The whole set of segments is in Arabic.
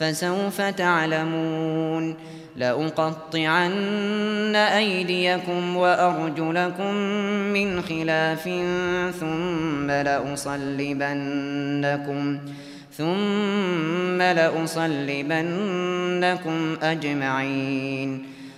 فسوف تعلمون لأقطعن أيديكم وأرجلكم من خلاف ثم لأصلبنكم ثم لأصلبنكم أجمعين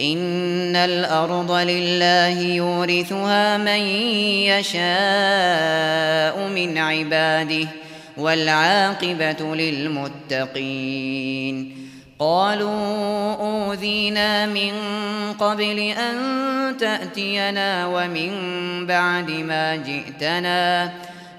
ان الأرض لله يورثها من يشاء من عباده والعاقبه للمتقين قالوا اوذينا من قبل ان تاتينا ومن بعد ما جئتنا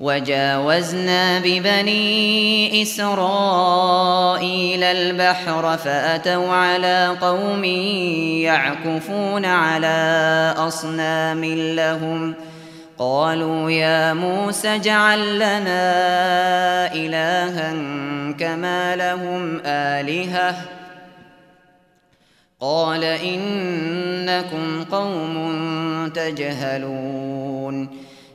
وجاوزنا ببني إسرائيل البحر فأتوا على قوم يعكفون على أصنام لهم. قالوا يا موسى جعل لنا إلها كما لهم آلهة. قال إنكم قوم تجهلون.